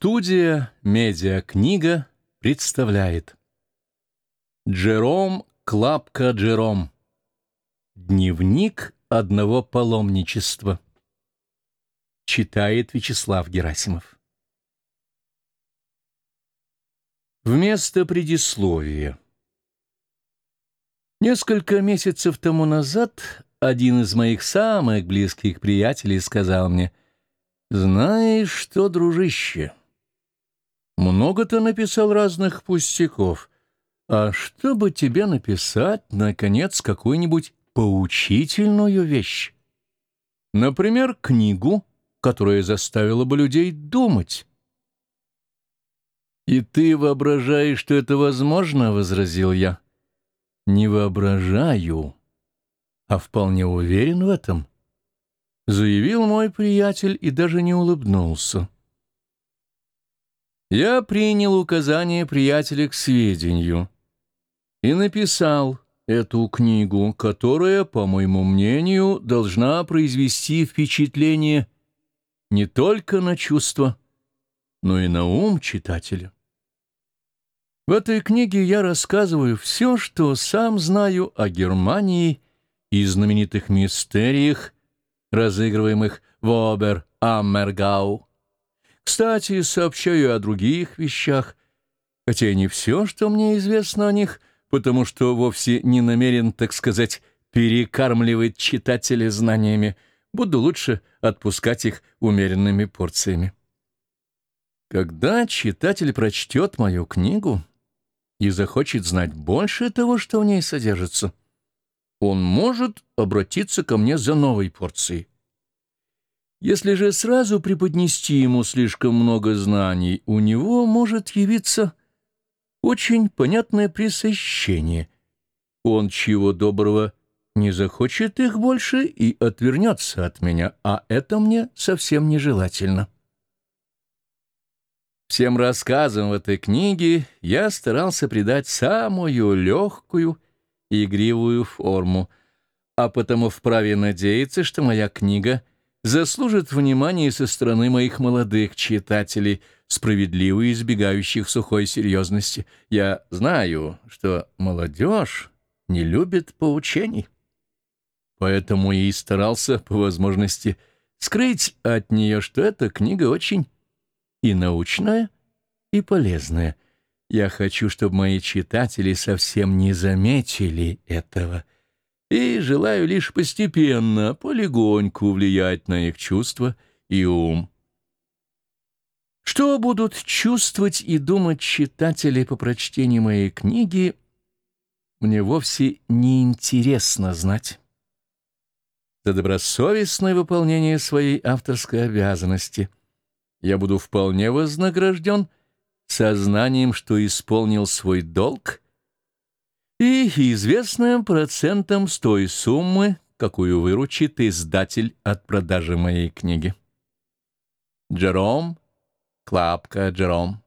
Студия «Медиакнига» представляет. Джером Клапка Джером. Дневник одного паломничества. Читает Вячеслав Герасимов. Вместо предисловия. Несколько месяцев тому назад один из моих самых близких приятелей сказал мне — «Знаешь что, дружище, много ты написал разных пустяков, а чтобы тебе написать, наконец, какую-нибудь поучительную вещь? Например, книгу, которая заставила бы людей думать». «И ты воображаешь, что это возможно?» — возразил я. «Не воображаю, а вполне уверен в этом» заявил мой приятель и даже не улыбнулся. Я принял указание приятеля к сведению и написал эту книгу, которая, по моему мнению, должна произвести впечатление не только на чувства, но и на ум читателя. В этой книге я рассказываю все, что сам знаю о Германии и знаменитых мистериях, разыгрываемых в Обер-Аммергау. Кстати, сообщаю о других вещах, хотя и не все, что мне известно о них, потому что вовсе не намерен, так сказать, перекармливать читателя знаниями, буду лучше отпускать их умеренными порциями. Когда читатель прочтет мою книгу и захочет знать больше того, что в ней содержится, он может обратиться ко мне за новой порцией. Если же сразу преподнести ему слишком много знаний, у него может явиться очень понятное пресыщение. Он чего доброго не захочет их больше и отвернется от меня, а это мне совсем нежелательно. Всем рассказам в этой книге я старался придать самую легкую игривую форму, а потому вправе надеяться, что моя книга заслужит внимания со стороны моих молодых читателей, справедливо избегающих сухой серьезности. Я знаю, что молодежь не любит поучений. Поэтому и старался, по возможности, скрыть от нее, что эта книга очень и научная, и полезная. Я хочу, чтобы мои читатели совсем не заметили этого — и желаю лишь постепенно, полегоньку влиять на их чувства и ум. Что будут чувствовать и думать читатели по прочтении моей книги, мне вовсе не интересно знать. За добросовестное выполнение своей авторской обязанности я буду вполне вознагражден сознанием, что исполнил свой долг — и известным процентом с той суммы, какую выручит издатель от продажи моей книги. Джером, Клапка Джером